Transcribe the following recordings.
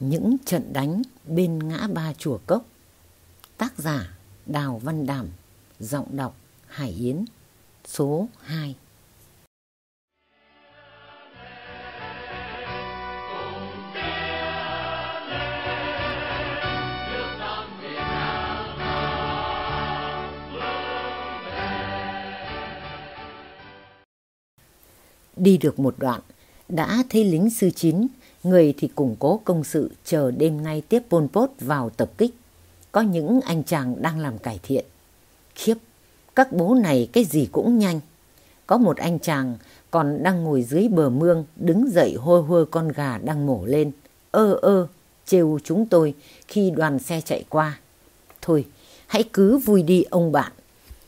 Những trận đánh bên ngã ba chùa Cốc. Tác giả Đào Văn Đảm Giọng đọc Hải Yến Số 2 Đi được một đoạn, đã thấy lính sư chín người thì củng cố công sự chờ đêm nay tiếp Pol Pot vào tập kích. Có những anh chàng đang làm cải thiện. Khiếp, các bố này cái gì cũng nhanh. Có một anh chàng còn đang ngồi dưới bờ mương đứng dậy hôi hôi con gà đang mổ lên. Ơ ơ, trêu chúng tôi khi đoàn xe chạy qua. Thôi, hãy cứ vui đi ông bạn.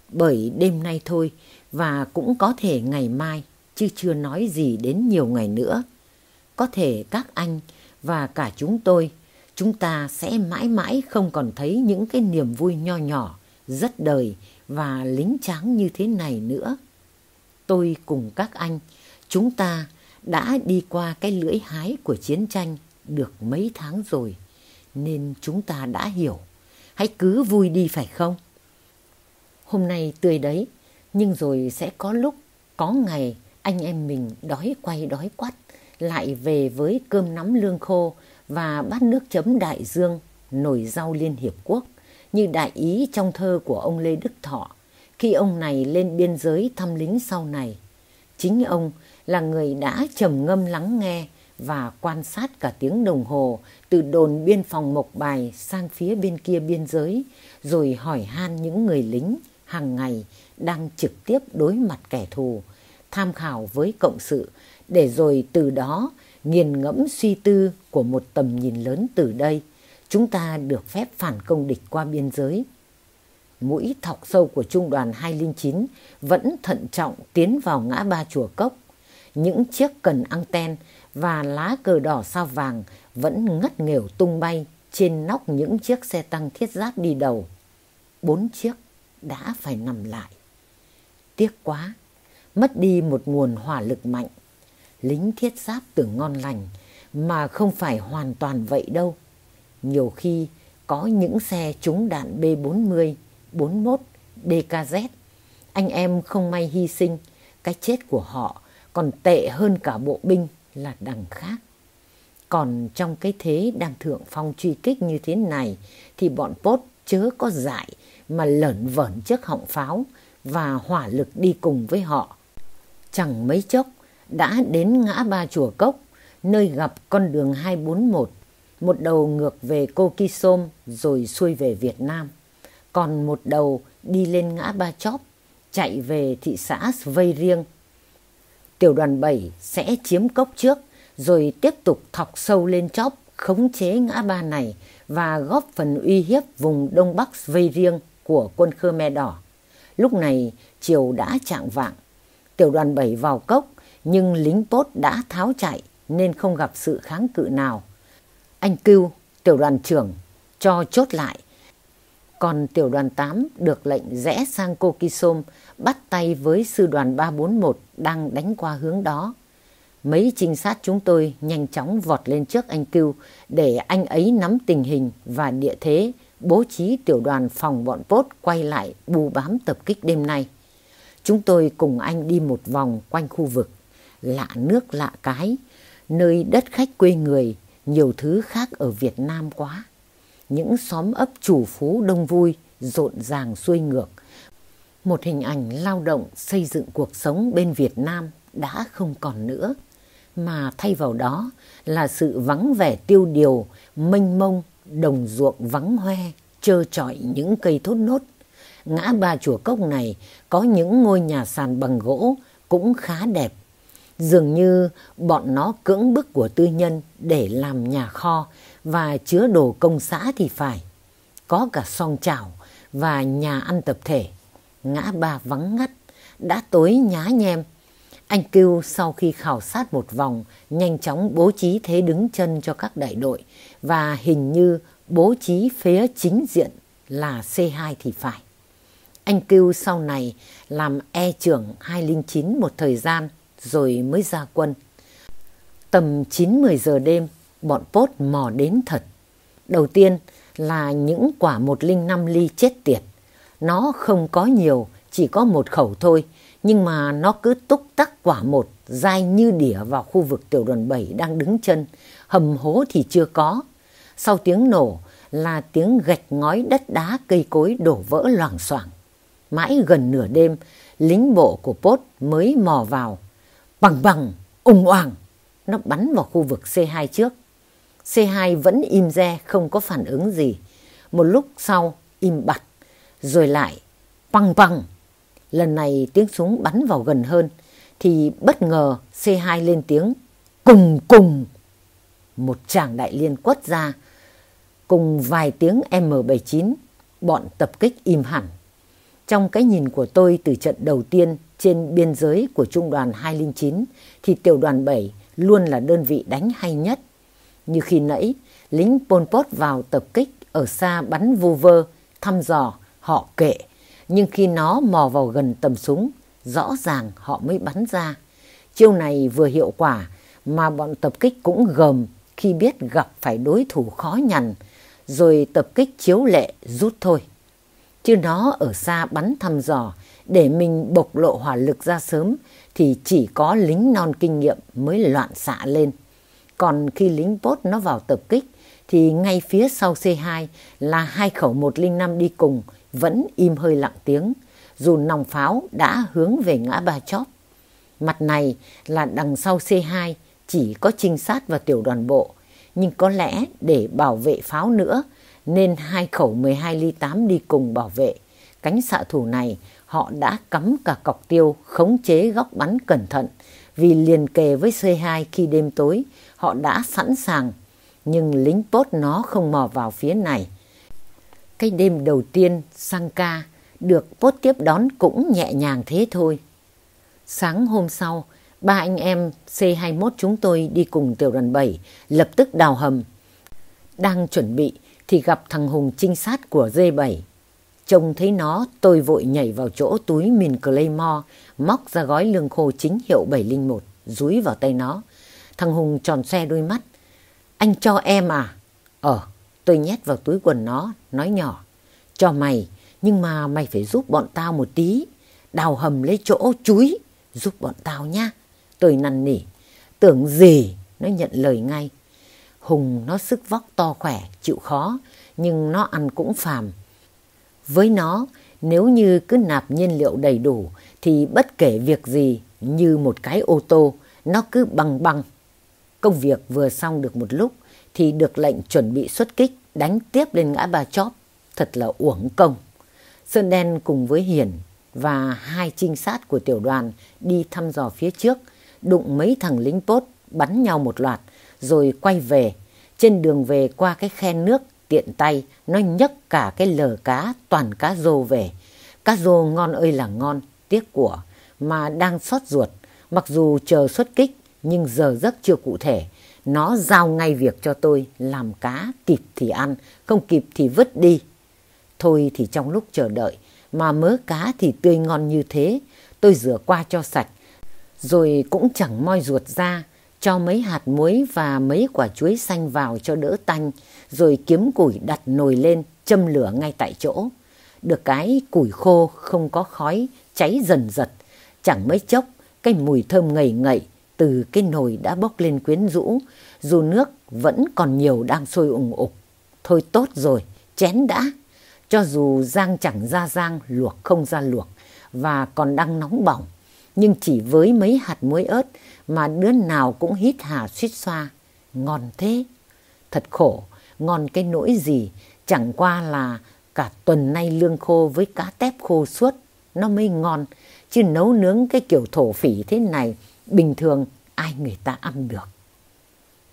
Bởi đêm nay thôi và cũng có thể ngày mai chứ chưa nói gì đến nhiều ngày nữa. Có thể các anh và cả chúng tôi, chúng ta sẽ mãi mãi không còn thấy những cái niềm vui nho nhỏ, rất đời và lính tráng như thế này nữa. Tôi cùng các anh, chúng ta đã đi qua cái lưỡi hái của chiến tranh được mấy tháng rồi, nên chúng ta đã hiểu. Hãy cứ vui đi phải không? Hôm nay tươi đấy, nhưng rồi sẽ có lúc, có ngày anh em mình đói quay đói quắt lại về với cơm nắm lương khô và bát nước chấm đại dương, nổi rau Liên Hiệp Quốc, như đại ý trong thơ của ông Lê Đức Thọ, khi ông này lên biên giới thăm lính sau này. Chính ông là người đã trầm ngâm lắng nghe và quan sát cả tiếng đồng hồ từ đồn biên phòng Mộc Bài sang phía bên kia biên giới, rồi hỏi han những người lính hàng ngày đang trực tiếp đối mặt kẻ thù, tham khảo với cộng sự để rồi từ đó nghiền ngẫm suy tư của một tầm nhìn lớn từ đây, chúng ta được phép phản công địch qua biên giới. Mũi thọc sâu của trung đoàn 209 vẫn thận trọng tiến vào ngã ba chùa cốc. Những chiếc cần anten và lá cờ đỏ sao vàng vẫn ngất nghểu tung bay trên nóc những chiếc xe tăng thiết giáp đi đầu. Bốn chiếc đã phải nằm lại. Tiếc quá, mất đi một nguồn hỏa lực mạnh lính thiết giáp tưởng ngon lành mà không phải hoàn toàn vậy đâu. Nhiều khi có những xe trúng đạn B40, 41, DKZ. Anh em không may hy sinh, cái chết của họ còn tệ hơn cả bộ binh là đằng khác. Còn trong cái thế đang thượng phong truy kích như thế này thì bọn Pốt chớ có dại mà lởn vởn trước họng pháo và hỏa lực đi cùng với họ. Chẳng mấy chốc đã đến ngã ba chùa Cốc, nơi gặp con đường 241, một đầu ngược về Cô Kisom rồi xuôi về Việt Nam, còn một đầu đi lên ngã ba chóp, chạy về thị xã Vây Riêng. Tiểu đoàn 7 sẽ chiếm cốc trước, rồi tiếp tục thọc sâu lên chóp, khống chế ngã ba này và góp phần uy hiếp vùng Đông Bắc Vây Riêng của quân Khmer Đỏ. Lúc này, chiều đã trạng vạng. Tiểu đoàn 7 vào cốc, nhưng lính Pốt đã tháo chạy nên không gặp sự kháng cự nào. Anh Cưu, tiểu đoàn trưởng, cho chốt lại. Còn tiểu đoàn 8 được lệnh rẽ sang Cô Kisom bắt tay với sư đoàn 341 đang đánh qua hướng đó. Mấy trinh sát chúng tôi nhanh chóng vọt lên trước anh Cưu để anh ấy nắm tình hình và địa thế bố trí tiểu đoàn phòng bọn Pốt quay lại bù bám tập kích đêm nay. Chúng tôi cùng anh đi một vòng quanh khu vực lạ nước lạ cái, nơi đất khách quê người, nhiều thứ khác ở Việt Nam quá. Những xóm ấp chủ phú đông vui, rộn ràng xuôi ngược. Một hình ảnh lao động xây dựng cuộc sống bên Việt Nam đã không còn nữa, mà thay vào đó là sự vắng vẻ tiêu điều, mênh mông, đồng ruộng vắng hoe, trơ trọi những cây thốt nốt. Ngã ba chùa cốc này có những ngôi nhà sàn bằng gỗ cũng khá đẹp Dường như bọn nó cưỡng bức của tư nhân để làm nhà kho và chứa đồ công xã thì phải. Có cả song chảo và nhà ăn tập thể. Ngã ba vắng ngắt, đã tối nhá nhem. Anh Cưu sau khi khảo sát một vòng nhanh chóng bố trí thế đứng chân cho các đại đội và hình như bố trí phía chính diện là C2 thì phải. Anh Cưu sau này làm E trưởng 209 một thời gian rồi mới ra quân. Tầm 9-10 giờ đêm, bọn pốt mò đến thật. Đầu tiên là những quả 105 ly chết tiệt. Nó không có nhiều, chỉ có một khẩu thôi, nhưng mà nó cứ túc tắc quả một, dai như đỉa vào khu vực tiểu đoàn 7 đang đứng chân, hầm hố thì chưa có. Sau tiếng nổ là tiếng gạch ngói đất đá cây cối đổ vỡ loảng xoảng. Mãi gần nửa đêm, lính bộ của Pốt mới mò vào. Bằng bằng, ung oàng, nó bắn vào khu vực C2 trước. C2 vẫn im re, không có phản ứng gì. Một lúc sau, im bặt, rồi lại băng băng. Lần này tiếng súng bắn vào gần hơn, thì bất ngờ C2 lên tiếng cùng cùng. Một tràng đại liên quất ra, cùng vài tiếng M79, bọn tập kích im hẳn. Trong cái nhìn của tôi từ trận đầu tiên trên biên giới của trung đoàn 209 thì tiểu đoàn 7 luôn là đơn vị đánh hay nhất. Như khi nãy, lính Pol Pot vào tập kích ở xa bắn vu vơ, thăm dò, họ kệ. Nhưng khi nó mò vào gần tầm súng, rõ ràng họ mới bắn ra. Chiêu này vừa hiệu quả mà bọn tập kích cũng gầm khi biết gặp phải đối thủ khó nhằn, rồi tập kích chiếu lệ rút thôi. Chứ nó ở xa bắn thăm dò để mình bộc lộ hỏa lực ra sớm, thì chỉ có lính non kinh nghiệm mới loạn xạ lên. Còn khi lính bốt nó vào tập kích, thì ngay phía sau C2 là hai khẩu 105 đi cùng, vẫn im hơi lặng tiếng, dù nòng pháo đã hướng về ngã ba chóp. Mặt này là đằng sau C2 chỉ có trinh sát và tiểu đoàn bộ nhưng có lẽ để bảo vệ pháo nữa nên hai khẩu 12 ly 8 đi cùng bảo vệ. Cánh xạ thủ này họ đã cắm cả cọc tiêu khống chế góc bắn cẩn thận vì liền kề với C2 khi đêm tối họ đã sẵn sàng nhưng lính pốt nó không mò vào phía này. Cái đêm đầu tiên sang ca được pốt tiếp đón cũng nhẹ nhàng thế thôi. Sáng hôm sau, ba anh em C21 chúng tôi đi cùng tiểu đoàn 7 lập tức đào hầm. Đang chuẩn bị thì gặp thằng Hùng trinh sát của D7. Trông thấy nó, tôi vội nhảy vào chỗ túi mìn Claymore, móc ra gói lương khô chính hiệu 701, rúi vào tay nó. Thằng Hùng tròn xe đôi mắt. Anh cho em à? Ờ, tôi nhét vào túi quần nó, nói nhỏ. Cho mày, nhưng mà mày phải giúp bọn tao một tí. Đào hầm lấy chỗ chúi, giúp bọn tao nhá Tôi năn nỉ. Tưởng gì, nó nhận lời ngay. Hùng nó sức vóc to khỏe, chịu khó, nhưng nó ăn cũng phàm. Với nó, nếu như cứ nạp nhiên liệu đầy đủ thì bất kể việc gì như một cái ô tô, nó cứ băng băng. Công việc vừa xong được một lúc thì được lệnh chuẩn bị xuất kích đánh tiếp lên ngã ba chóp. Thật là uổng công. Sơn Đen cùng với Hiển và hai trinh sát của tiểu đoàn đi thăm dò phía trước, đụng mấy thằng lính pốt bắn nhau một loạt rồi quay về. Trên đường về qua cái khe nước tiện tay nó nhấc cả cái lờ cá toàn cá rô về. Cá rô ngon ơi là ngon, tiếc của mà đang xót ruột. Mặc dù chờ xuất kích nhưng giờ giấc chưa cụ thể. Nó giao ngay việc cho tôi làm cá kịp thì ăn, không kịp thì vứt đi. Thôi thì trong lúc chờ đợi mà mớ cá thì tươi ngon như thế, tôi rửa qua cho sạch. Rồi cũng chẳng moi ruột ra, cho mấy hạt muối và mấy quả chuối xanh vào cho đỡ tanh, rồi kiếm củi đặt nồi lên, châm lửa ngay tại chỗ. Được cái củi khô không có khói, cháy dần dật, chẳng mấy chốc cái mùi thơm ngầy ngậy từ cái nồi đã bốc lên quyến rũ, dù nước vẫn còn nhiều đang sôi ủng ục. Thôi tốt rồi, chén đã. Cho dù rang chẳng ra rang, luộc không ra luộc và còn đang nóng bỏng, nhưng chỉ với mấy hạt muối ớt mà đứa nào cũng hít hà suýt xoa. Ngon thế. Thật khổ, ngon cái nỗi gì, chẳng qua là cả tuần nay lương khô với cá tép khô suốt, nó mới ngon. Chứ nấu nướng cái kiểu thổ phỉ thế này, bình thường ai người ta ăn được.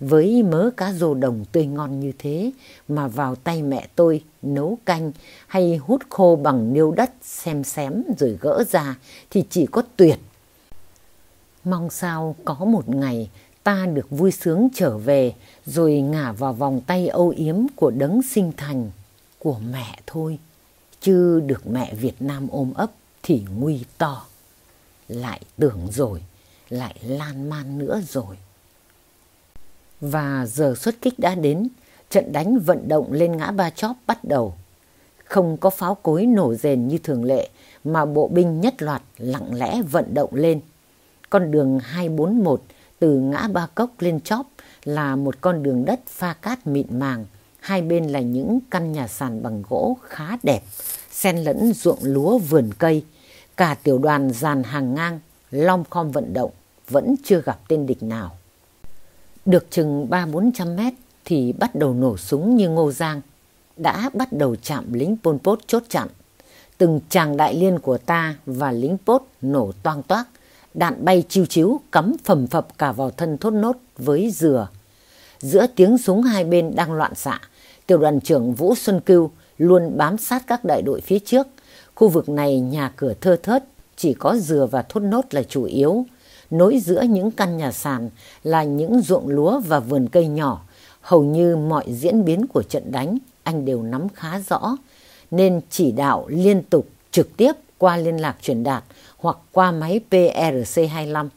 Với mớ cá rô đồng tươi ngon như thế mà vào tay mẹ tôi nấu canh hay hút khô bằng niêu đất xem xém rồi gỡ ra thì chỉ có tuyệt. Mong sao có một ngày ta được vui sướng trở về rồi ngả vào vòng tay âu yếm của đấng sinh thành của mẹ thôi. Chứ được mẹ Việt Nam ôm ấp thì nguy to. Lại tưởng rồi, lại lan man nữa rồi. Và giờ xuất kích đã đến, trận đánh vận động lên ngã Ba Chóp bắt đầu. Không có pháo cối nổ rền như thường lệ, mà bộ binh nhất loạt lặng lẽ vận động lên. Con đường 241 từ ngã Ba Cốc lên Chóp là một con đường đất pha cát mịn màng, hai bên là những căn nhà sàn bằng gỗ khá đẹp, xen lẫn ruộng lúa vườn cây. Cả tiểu đoàn dàn hàng ngang, lom khom vận động, vẫn chưa gặp tên địch nào. Được chừng ba bốn trăm mét thì bắt đầu nổ súng như Ngô Giang. Đã bắt đầu chạm lính Pol Pot chốt chặn. Từng chàng đại liên của ta và lính Pot nổ toang toác. Đạn bay chiêu chiếu cắm phầm phập cả vào thân thốt nốt với dừa. Giữa tiếng súng hai bên đang loạn xạ, tiểu đoàn trưởng Vũ Xuân Cưu luôn bám sát các đại đội phía trước. Khu vực này nhà cửa thơ thớt, chỉ có dừa và thốt nốt là chủ yếu. Nối giữa những căn nhà sàn là những ruộng lúa và vườn cây nhỏ. Hầu như mọi diễn biến của trận đánh anh đều nắm khá rõ, nên chỉ đạo liên tục trực tiếp qua liên lạc truyền đạt hoặc qua máy PRC-25.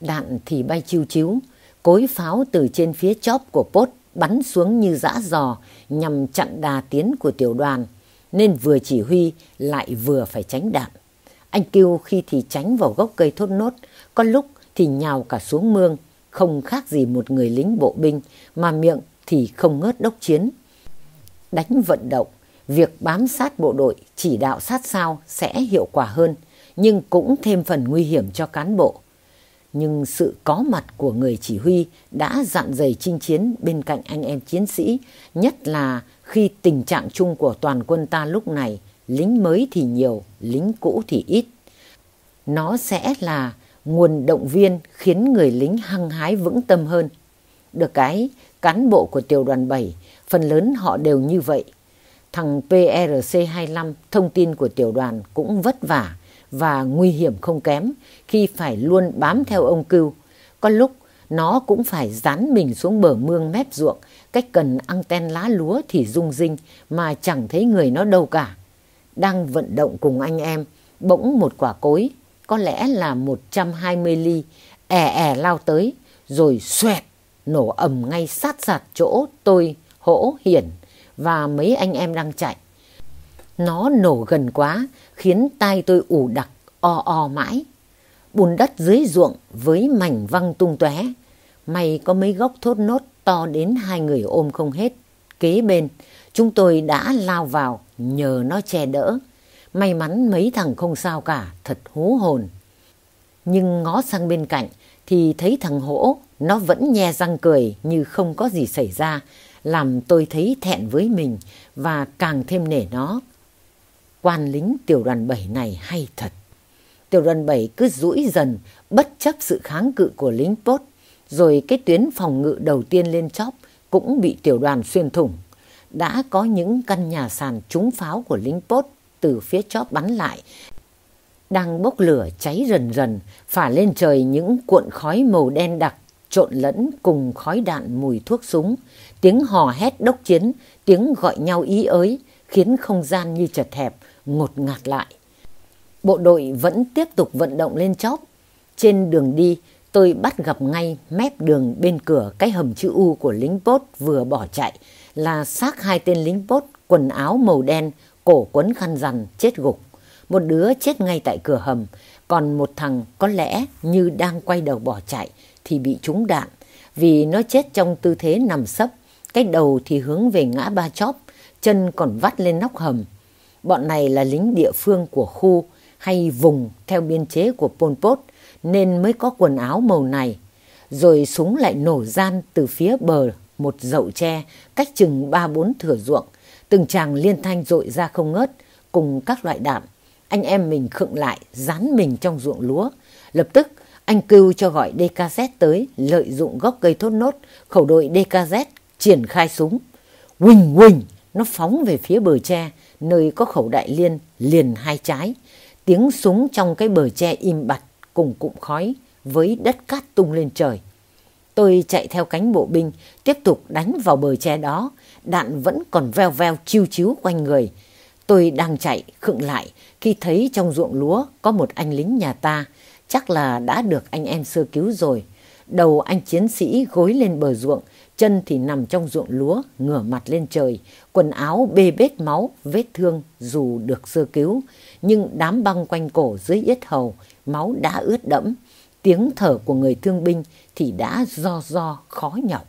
Đạn thì bay chiêu chiếu, cối pháo từ trên phía chóp của pốt bắn xuống như dã giò nhằm chặn đà tiến của tiểu đoàn, nên vừa chỉ huy lại vừa phải tránh đạn. Anh kêu khi thì tránh vào gốc cây thốt nốt, có lúc thì nhào cả xuống mương, không khác gì một người lính bộ binh, mà miệng thì không ngớt đốc chiến. Đánh vận động, việc bám sát bộ đội chỉ đạo sát sao sẽ hiệu quả hơn, nhưng cũng thêm phần nguy hiểm cho cán bộ. Nhưng sự có mặt của người chỉ huy đã dặn dày chinh chiến bên cạnh anh em chiến sĩ, nhất là khi tình trạng chung của toàn quân ta lúc này, lính mới thì nhiều, lính cũ thì ít. Nó sẽ là nguồn động viên khiến người lính hăng hái vững tâm hơn. Được cái, cán bộ của tiểu đoàn 7, phần lớn họ đều như vậy. Thằng PRC-25 thông tin của tiểu đoàn cũng vất vả và nguy hiểm không kém khi phải luôn bám theo ông cưu. Có lúc nó cũng phải dán mình xuống bờ mương mép ruộng, cách cần anten lá lúa thì rung rinh mà chẳng thấy người nó đâu cả. Đang vận động cùng anh em, bỗng một quả cối, có lẽ là 120 ly, ẻ ẻ lao tới, rồi xoẹt, nổ ầm ngay sát sạt chỗ tôi, hỗ, hiển và mấy anh em đang chạy. Nó nổ gần quá, khiến tai tôi ủ đặc, o o mãi. Bùn đất dưới ruộng với mảnh văng tung tóe. May có mấy gốc thốt nốt to đến hai người ôm không hết. Kế bên, chúng tôi đã lao vào nhờ nó che đỡ. May mắn mấy thằng không sao cả, thật hú hồn. Nhưng ngó sang bên cạnh thì thấy thằng hỗ, nó vẫn nhe răng cười như không có gì xảy ra, làm tôi thấy thẹn với mình và càng thêm nể nó. Quan lính tiểu đoàn 7 này hay thật. Tiểu đoàn 7 cứ rũi dần bất chấp sự kháng cự của lính pốt, rồi cái tuyến phòng ngự đầu tiên lên chóp cũng bị tiểu đoàn xuyên thủng. Đã có những căn nhà sàn trúng pháo của lính pốt từ phía chóp bắn lại, đang bốc lửa cháy rần rần, phả lên trời những cuộn khói màu đen đặc trộn lẫn cùng khói đạn mùi thuốc súng, tiếng hò hét đốc chiến, tiếng gọi nhau ý ới, khiến không gian như chật hẹp, ngột ngạt lại. Bộ đội vẫn tiếp tục vận động lên chóp. Trên đường đi, tôi bắt gặp ngay mép đường bên cửa cái hầm chữ U của lính bốt vừa bỏ chạy là xác hai tên lính bốt quần áo màu đen, cổ quấn khăn rằn, chết gục. Một đứa chết ngay tại cửa hầm, còn một thằng có lẽ như đang quay đầu bỏ chạy thì bị trúng đạn vì nó chết trong tư thế nằm sấp, cái đầu thì hướng về ngã ba chóp, chân còn vắt lên nóc hầm. Bọn này là lính địa phương của khu hay vùng theo biên chế của Pol Pot nên mới có quần áo màu này. Rồi súng lại nổ gian từ phía bờ một dậu tre cách chừng ba bốn thửa ruộng. Từng chàng liên thanh rội ra không ngớt cùng các loại đạn. Anh em mình khựng lại dán mình trong ruộng lúa. Lập tức anh cưu cho gọi DKZ tới lợi dụng gốc cây thốt nốt khẩu đội DKZ triển khai súng. Quỳnh quỳnh nó phóng về phía bờ tre nơi có khẩu đại liên liền hai trái. Tiếng súng trong cái bờ tre im bặt cùng cụm khói với đất cát tung lên trời. Tôi chạy theo cánh bộ binh, tiếp tục đánh vào bờ tre đó. Đạn vẫn còn veo veo chiêu chiếu quanh người. Tôi đang chạy, khựng lại khi thấy trong ruộng lúa có một anh lính nhà ta. Chắc là đã được anh em sơ cứu rồi. đầu anh chiến sĩ gối lên bờ ruộng, chân thì nằm trong ruộng lúa, ngửa mặt lên trời, quần áo bê bết máu, vết thương dù được sơ cứu, nhưng đám băng quanh cổ dưới yết hầu, máu đã ướt đẫm, tiếng thở của người thương binh thì đã do do khó nhọc.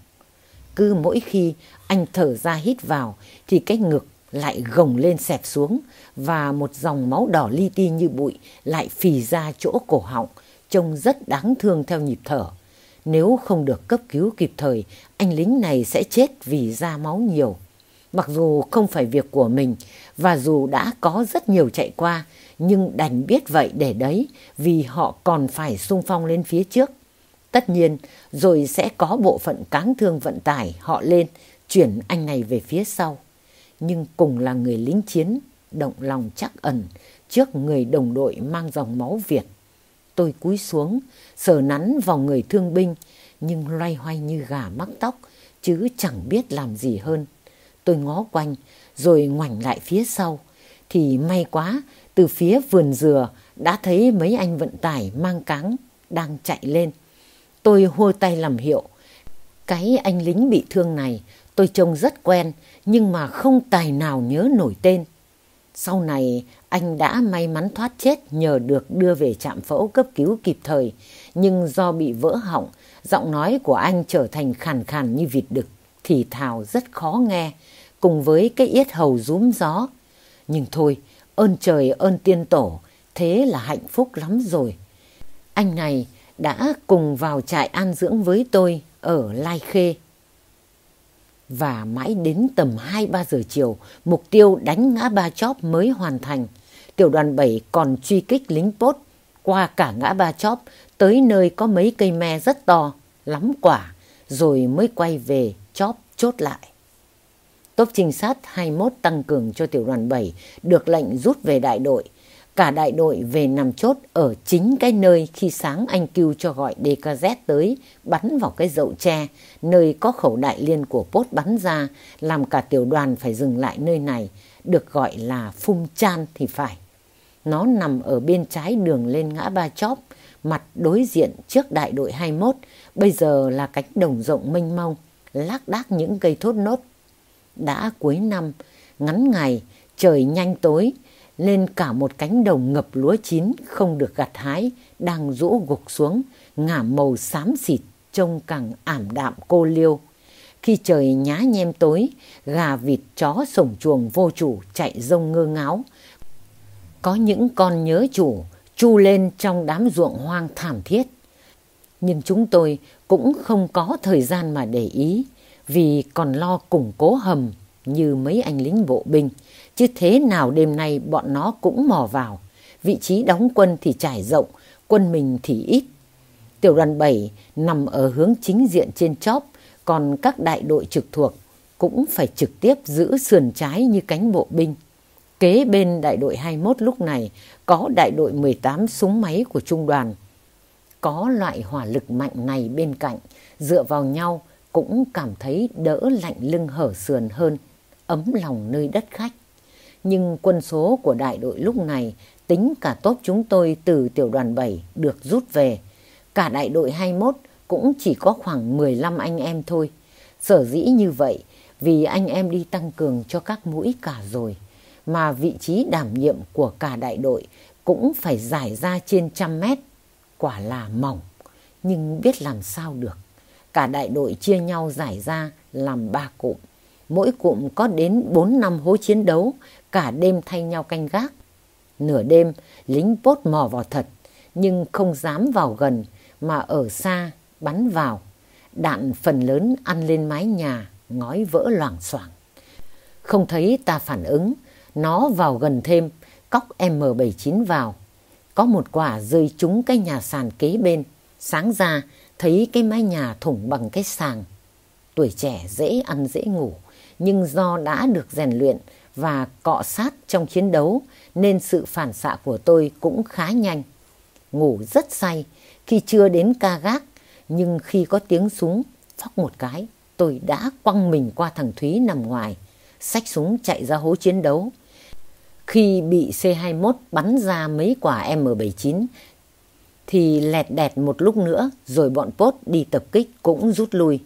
Cứ mỗi khi anh thở ra hít vào thì cái ngực lại gồng lên xẹp xuống và một dòng máu đỏ li ti như bụi lại phì ra chỗ cổ họng, trông rất đáng thương theo nhịp thở. Nếu không được cấp cứu kịp thời, anh lính này sẽ chết vì ra máu nhiều. Mặc dù không phải việc của mình và dù đã có rất nhiều chạy qua, nhưng đành biết vậy để đấy vì họ còn phải sung phong lên phía trước. Tất nhiên, rồi sẽ có bộ phận cáng thương vận tải họ lên, chuyển anh này về phía sau. Nhưng cùng là người lính chiến, động lòng chắc ẩn trước người đồng đội mang dòng máu Việt. Tôi cúi xuống, sờ nắn vào người thương binh, nhưng loay hoay như gà mắc tóc, chứ chẳng biết làm gì hơn. Tôi ngó quanh, rồi ngoảnh lại phía sau. Thì may quá, từ phía vườn dừa đã thấy mấy anh vận tải mang cáng đang chạy lên. Tôi hôi tay làm hiệu. Cái anh lính bị thương này tôi trông rất quen nhưng mà không tài nào nhớ nổi tên. Sau này anh đã may mắn thoát chết nhờ được đưa về trạm phẫu cấp cứu kịp thời. Nhưng do bị vỡ họng, giọng nói của anh trở thành khàn khàn như vịt đực, thì thào rất khó nghe, cùng với cái yết hầu rúm gió. Nhưng thôi, ơn trời ơn tiên tổ, thế là hạnh phúc lắm rồi. Anh này đã cùng vào trại an dưỡng với tôi ở Lai Khê. Và mãi đến tầm 2-3 giờ chiều, mục tiêu đánh ngã ba chóp mới hoàn thành. Tiểu đoàn 7 còn truy kích lính pốt qua cả ngã ba chóp tới nơi có mấy cây me rất to, lắm quả, rồi mới quay về chóp chốt lại. Tốp trinh sát 21 tăng cường cho tiểu đoàn 7 được lệnh rút về đại đội Cả đại đội về nằm chốt ở chính cái nơi khi sáng anh kêu cho gọi DKZ tới bắn vào cái dậu tre, nơi có khẩu đại liên của pốt bắn ra, làm cả tiểu đoàn phải dừng lại nơi này, được gọi là phung Chan thì phải. Nó nằm ở bên trái đường lên ngã ba chóp, mặt đối diện trước đại đội 21, bây giờ là cánh đồng rộng mênh mông, lác đác những cây thốt nốt. Đã cuối năm, ngắn ngày, trời nhanh tối, lên cả một cánh đồng ngập lúa chín không được gặt hái, đang rũ gục xuống, ngả màu xám xịt, trông càng ảm đạm cô liêu. Khi trời nhá nhem tối, gà vịt chó sổng chuồng vô chủ chạy rông ngơ ngáo. Có những con nhớ chủ chu lên trong đám ruộng hoang thảm thiết. Nhưng chúng tôi cũng không có thời gian mà để ý, vì còn lo củng cố hầm như mấy anh lính bộ binh chứ thế nào đêm nay bọn nó cũng mò vào. Vị trí đóng quân thì trải rộng, quân mình thì ít. Tiểu đoàn 7 nằm ở hướng chính diện trên chóp, còn các đại đội trực thuộc cũng phải trực tiếp giữ sườn trái như cánh bộ binh. Kế bên đại đội 21 lúc này có đại đội 18 súng máy của trung đoàn. Có loại hỏa lực mạnh này bên cạnh, dựa vào nhau cũng cảm thấy đỡ lạnh lưng hở sườn hơn, ấm lòng nơi đất khách nhưng quân số của đại đội lúc này tính cả tốt chúng tôi từ tiểu đoàn 7 được rút về. Cả đại đội 21 cũng chỉ có khoảng 15 anh em thôi. Sở dĩ như vậy vì anh em đi tăng cường cho các mũi cả rồi. Mà vị trí đảm nhiệm của cả đại đội cũng phải giải ra trên trăm mét. Quả là mỏng, nhưng biết làm sao được. Cả đại đội chia nhau giải ra làm ba cụm. Mỗi cụm có đến bốn năm hố chiến đấu cả đêm thay nhau canh gác. Nửa đêm, lính bốt mò vào thật, nhưng không dám vào gần mà ở xa bắn vào. Đạn phần lớn ăn lên mái nhà, ngói vỡ loảng xoảng. Không thấy ta phản ứng, nó vào gần thêm, cóc M79 vào. Có một quả rơi trúng cái nhà sàn kế bên. Sáng ra, thấy cái mái nhà thủng bằng cái sàng. Tuổi trẻ dễ ăn dễ ngủ, nhưng do đã được rèn luyện và cọ sát trong chiến đấu nên sự phản xạ của tôi cũng khá nhanh. Ngủ rất say khi chưa đến ca gác nhưng khi có tiếng súng phóc một cái tôi đã quăng mình qua thằng Thúy nằm ngoài xách súng chạy ra hố chiến đấu. Khi bị C-21 bắn ra mấy quả M79 thì lẹt đẹt một lúc nữa rồi bọn Pốt đi tập kích cũng rút lui.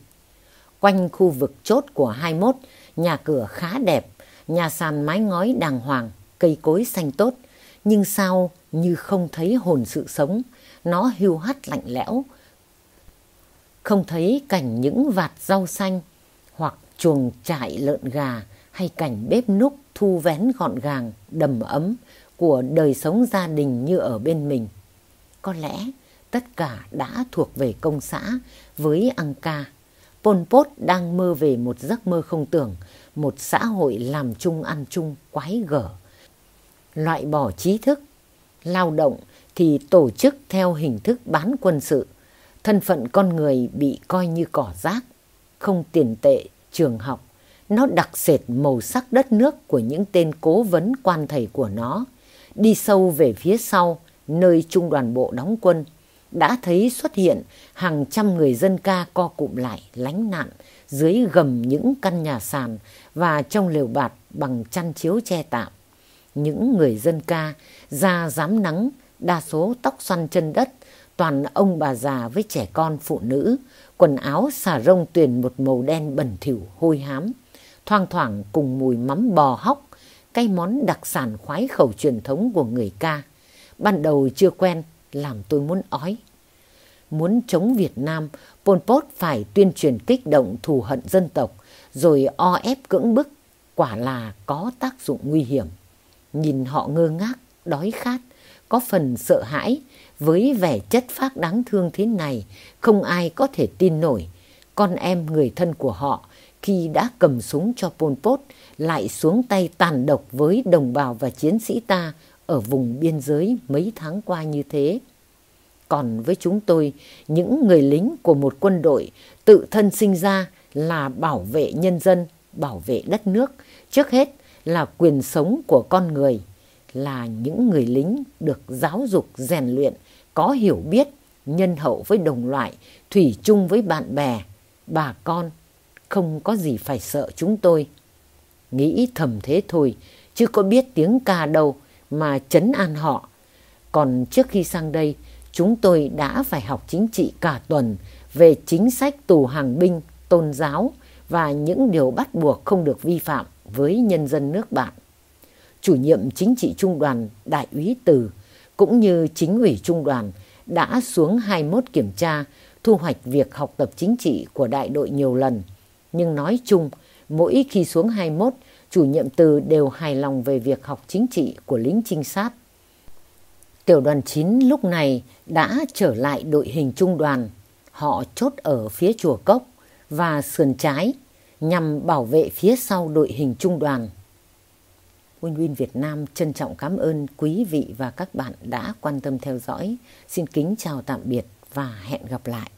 Quanh khu vực chốt của 21, nhà cửa khá đẹp, nhà sàn mái ngói đàng hoàng, cây cối xanh tốt, nhưng sao như không thấy hồn sự sống, nó hưu hắt lạnh lẽo. Không thấy cảnh những vạt rau xanh hoặc chuồng trại lợn gà hay cảnh bếp núc thu vén gọn gàng, đầm ấm của đời sống gia đình như ở bên mình. Có lẽ tất cả đã thuộc về công xã với anka Pol Pot đang mơ về một giấc mơ không tưởng, một xã hội làm chung ăn chung quái gở. Loại bỏ trí thức, lao động thì tổ chức theo hình thức bán quân sự. Thân phận con người bị coi như cỏ rác, không tiền tệ, trường học. Nó đặc sệt màu sắc đất nước của những tên cố vấn quan thầy của nó. Đi sâu về phía sau, nơi trung đoàn bộ đóng quân, đã thấy xuất hiện hàng trăm người dân ca co cụm lại lánh nạn dưới gầm những căn nhà sàn và trong lều bạt bằng chăn chiếu che tạm. Những người dân ca da dám nắng, đa số tóc xoăn chân đất, toàn ông bà già với trẻ con phụ nữ, quần áo xà rông tuyền một màu đen bẩn thỉu hôi hám, thoang thoảng cùng mùi mắm bò hóc, cây món đặc sản khoái khẩu truyền thống của người ca. Ban đầu chưa quen, làm tôi muốn ói. Muốn chống Việt Nam, Pol Pot phải tuyên truyền kích động thù hận dân tộc, rồi o ép cưỡng bức, quả là có tác dụng nguy hiểm. Nhìn họ ngơ ngác, đói khát, có phần sợ hãi, với vẻ chất phác đáng thương thế này, không ai có thể tin nổi. Con em người thân của họ, khi đã cầm súng cho Pol Pot, lại xuống tay tàn độc với đồng bào và chiến sĩ ta ở vùng biên giới mấy tháng qua như thế. Còn với chúng tôi, những người lính của một quân đội tự thân sinh ra là bảo vệ nhân dân, bảo vệ đất nước, trước hết là quyền sống của con người, là những người lính được giáo dục rèn luyện, có hiểu biết, nhân hậu với đồng loại, thủy chung với bạn bè, bà con, không có gì phải sợ chúng tôi. Nghĩ thầm thế thôi, chứ có biết tiếng ca đâu mà chấn an họ. Còn trước khi sang đây, chúng tôi đã phải học chính trị cả tuần về chính sách tù hàng binh, tôn giáo và những điều bắt buộc không được vi phạm với nhân dân nước bạn. Chủ nhiệm chính trị trung đoàn Đại úy Từ cũng như chính ủy trung đoàn đã xuống 21 kiểm tra thu hoạch việc học tập chính trị của đại đội nhiều lần. Nhưng nói chung, mỗi khi xuống 21, chủ nhiệm Từ đều hài lòng về việc học chính trị của lính trinh sát. Tiểu đoàn 9 lúc này đã trở lại đội hình trung đoàn. Họ chốt ở phía chùa Cốc và sườn trái nhằm bảo vệ phía sau đội hình trung đoàn. Win Win Việt Nam trân trọng cảm ơn quý vị và các bạn đã quan tâm theo dõi. Xin kính chào tạm biệt và hẹn gặp lại.